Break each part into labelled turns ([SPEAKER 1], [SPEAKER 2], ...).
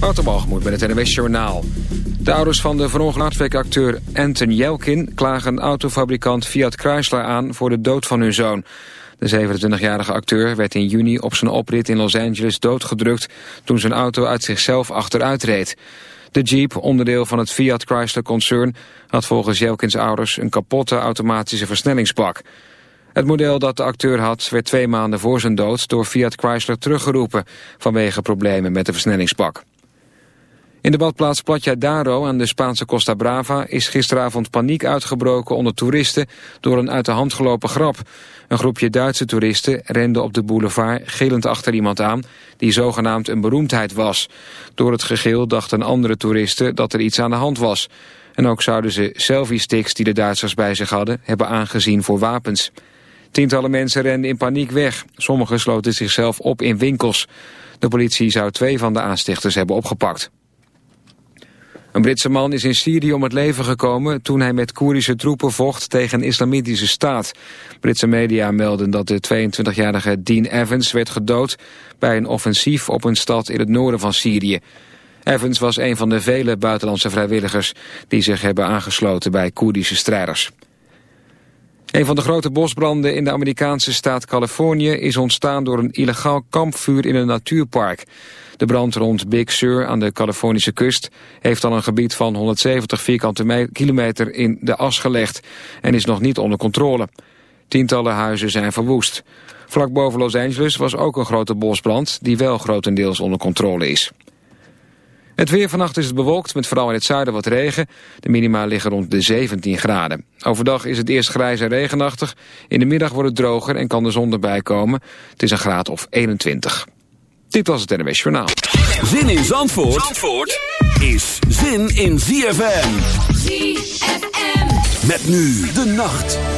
[SPEAKER 1] Waterbalgemoed met het NWS Journaal. De ouders van de verongelukt acteur Anton Jelkin... klagen autofabrikant Fiat Chrysler aan voor de dood van hun zoon. De 27-jarige acteur werd in juni op zijn oprit in Los Angeles doodgedrukt... toen zijn auto uit zichzelf achteruit reed. De Jeep, onderdeel van het Fiat Chrysler-concern... had volgens Jelkins ouders een kapotte automatische versnellingsbak... Het model dat de acteur had werd twee maanden voor zijn dood door Fiat Chrysler teruggeroepen vanwege problemen met de versnellingsbak. In de badplaats Platja d'Aro aan de Spaanse Costa Brava is gisteravond paniek uitgebroken onder toeristen door een uit de hand gelopen grap. Een groepje Duitse toeristen rende op de boulevard gillend achter iemand aan die zogenaamd een beroemdheid was. Door het gegil dachten andere toeristen dat er iets aan de hand was. En ook zouden ze selfie-sticks die de Duitsers bij zich hadden hebben aangezien voor wapens. Tientallen mensen renden in paniek weg. Sommigen sloten zichzelf op in winkels. De politie zou twee van de aanstichters hebben opgepakt. Een Britse man is in Syrië om het leven gekomen toen hij met Koerdische troepen vocht tegen een islamitische staat. Britse media melden dat de 22-jarige Dean Evans werd gedood bij een offensief op een stad in het noorden van Syrië. Evans was een van de vele buitenlandse vrijwilligers die zich hebben aangesloten bij Koerdische strijders. Een van de grote bosbranden in de Amerikaanse staat Californië is ontstaan door een illegaal kampvuur in een natuurpark. De brand rond Big Sur aan de Californische kust heeft al een gebied van 170 vierkante kilometer in de as gelegd en is nog niet onder controle. Tientallen huizen zijn verwoest. Vlak boven Los Angeles was ook een grote bosbrand die wel grotendeels onder controle is. Het weer vannacht is het bewolkt met vooral in het zuiden wat regen. De minima liggen rond de 17 graden. Overdag is het eerst grijs en regenachtig. In de middag wordt het droger en kan de zon erbij komen. Het is een graad of 21. Dit was het NWS Journaal.
[SPEAKER 2] Zin in Zandvoort, Zandvoort is zin in ZFM. ZFM. Met nu de nacht.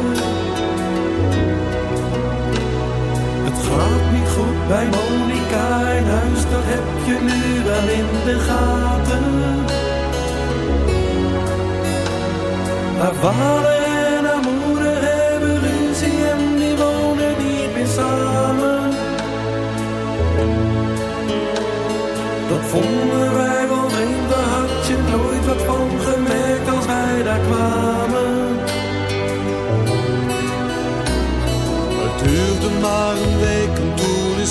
[SPEAKER 3] Bij Monika in huis, dat heb je nu wel in de gaten.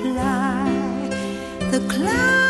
[SPEAKER 2] fly. The clouds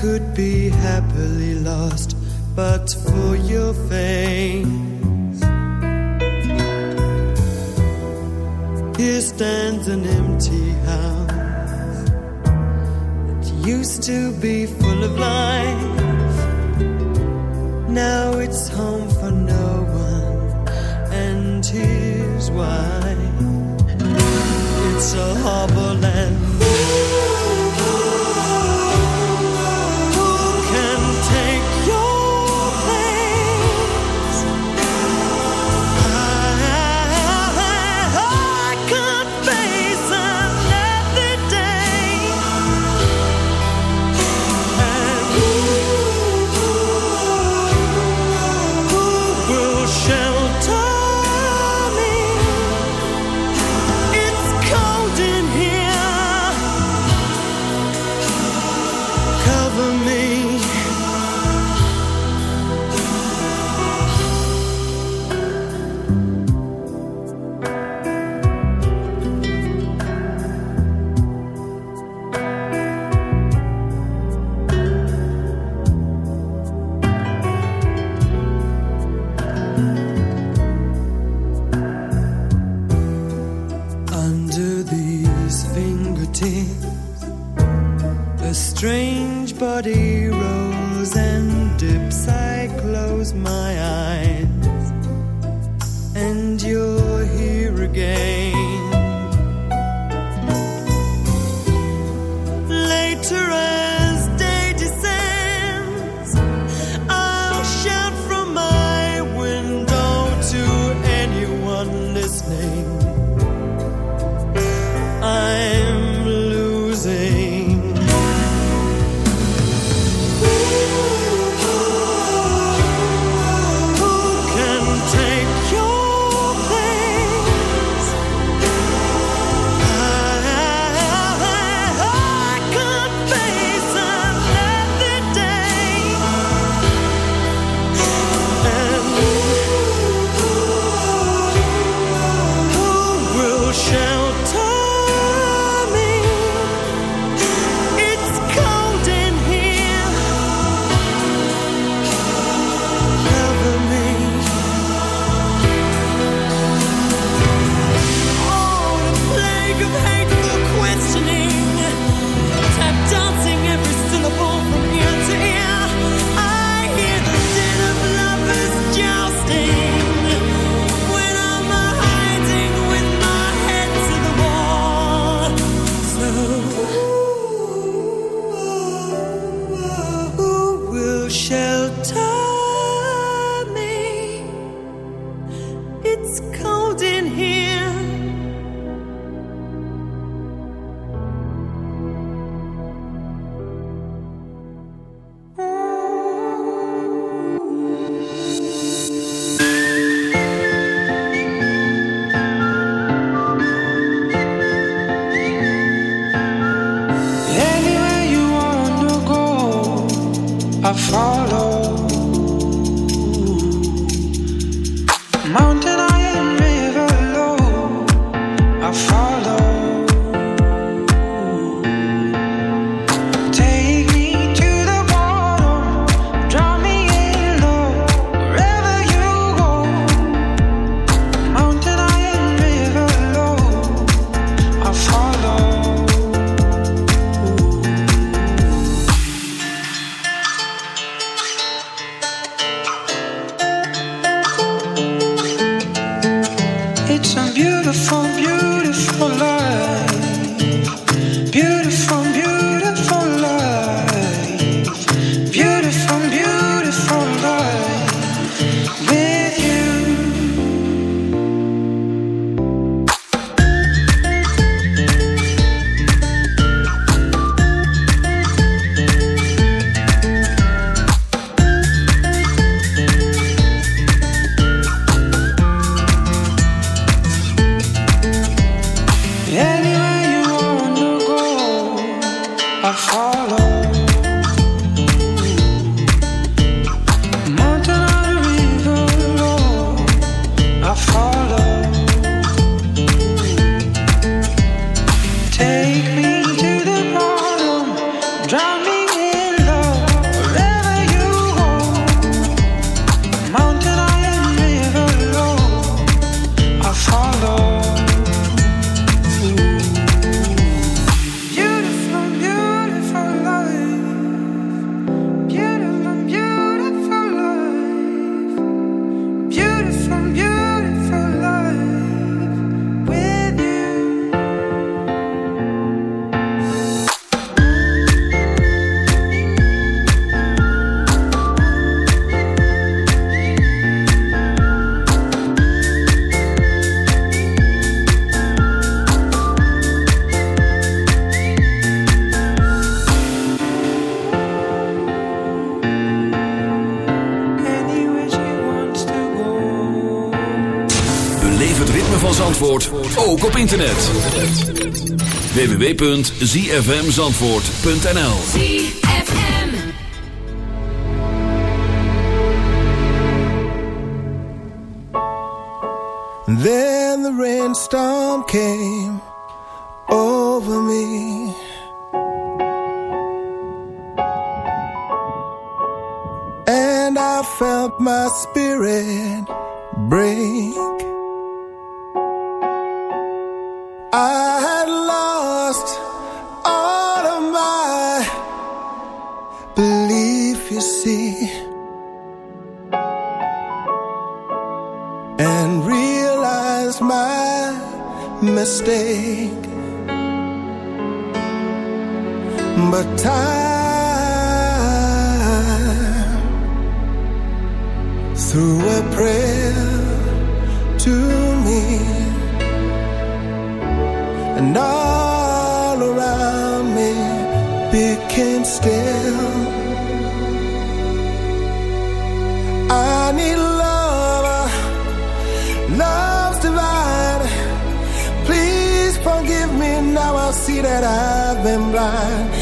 [SPEAKER 3] could be happily lost but for your face. Here stands an empty house that used to be full of life.
[SPEAKER 2] ook op internet. www.zfmzandvoort.nl
[SPEAKER 4] Then the rainstorm came over me. And I felt my spirit break. you see and realize my mistake. But time through a prayer to me and all around me became still. see that I've been blind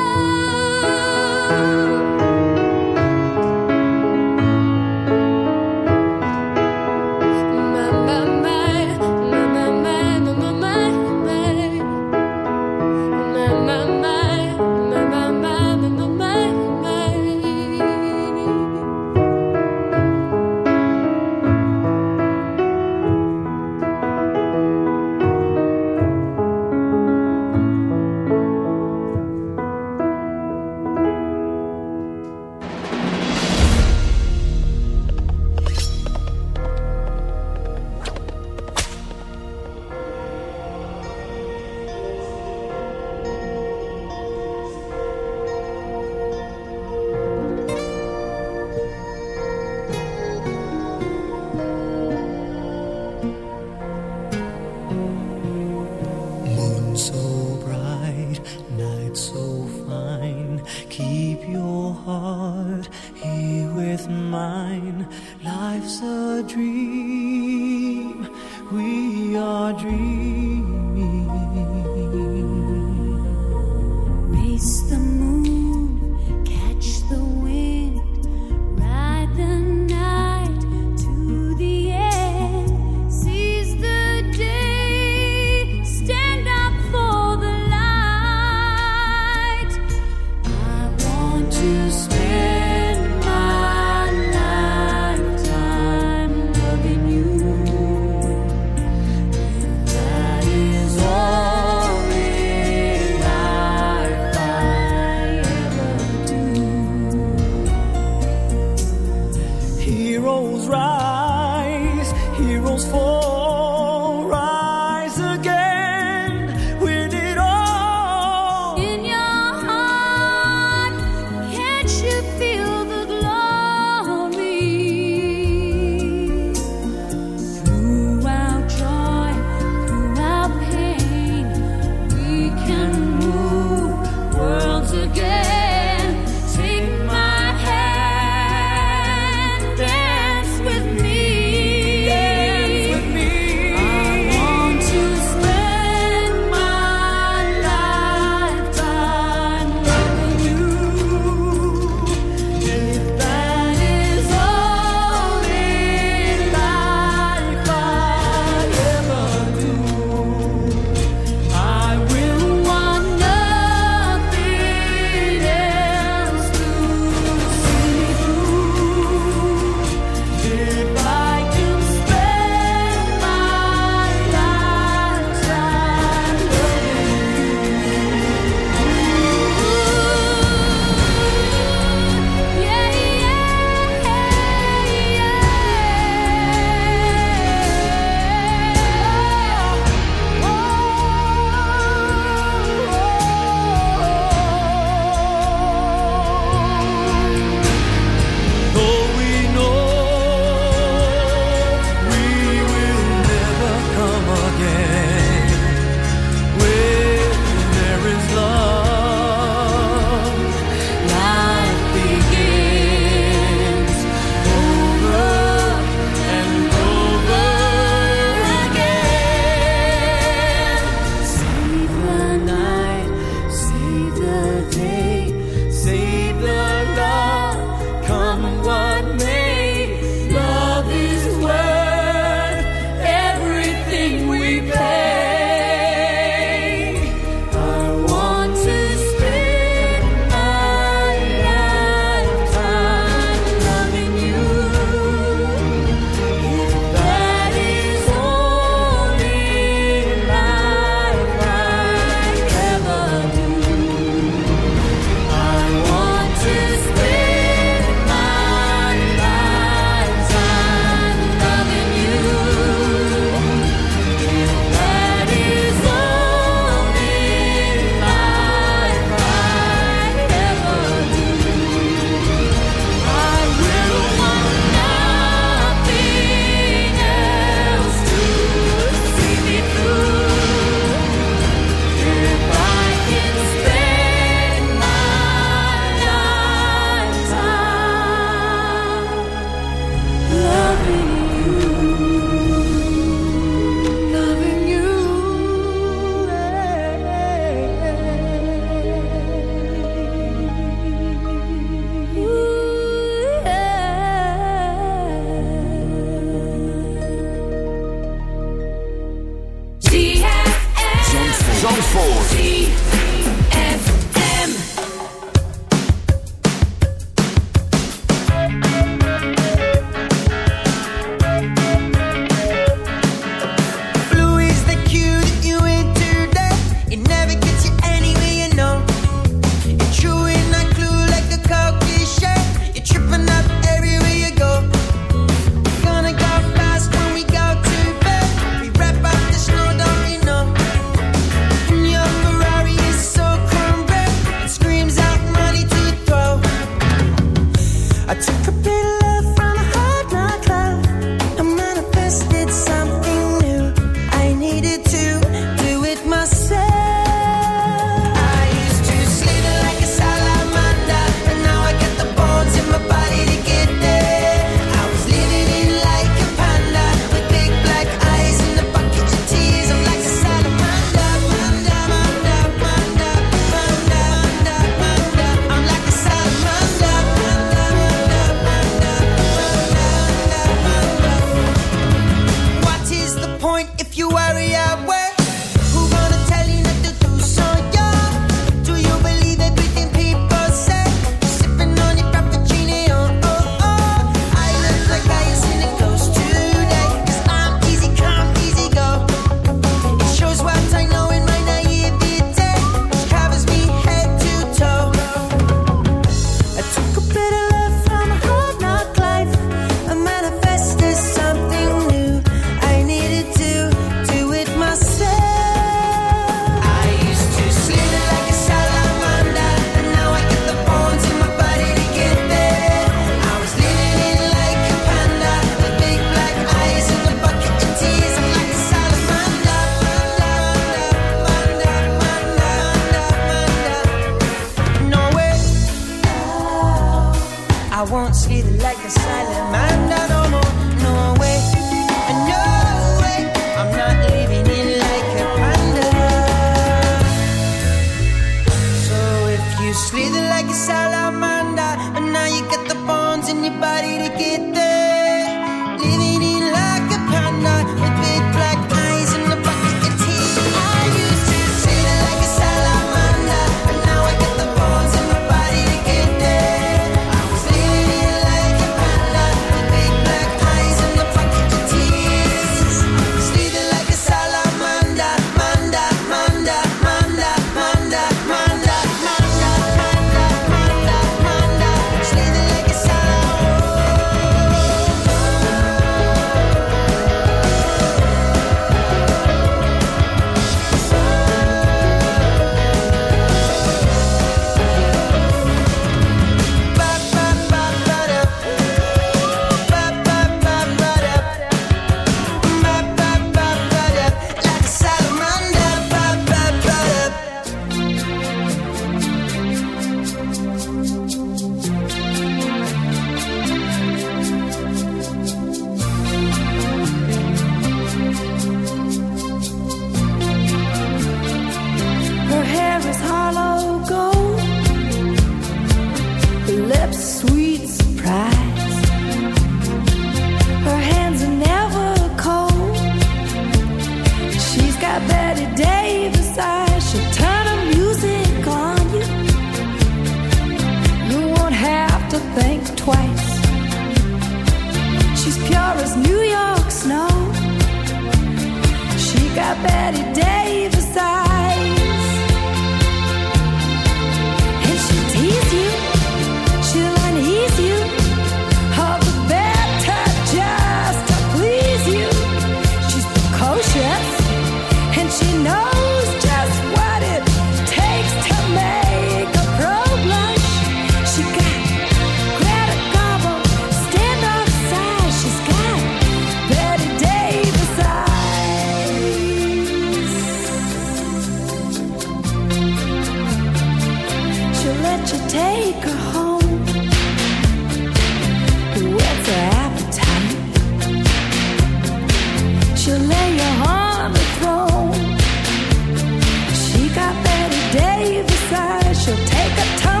[SPEAKER 5] Take a tumble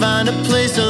[SPEAKER 6] find a place to